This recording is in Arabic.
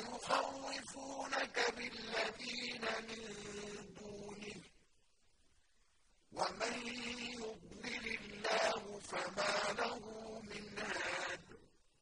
ويخوف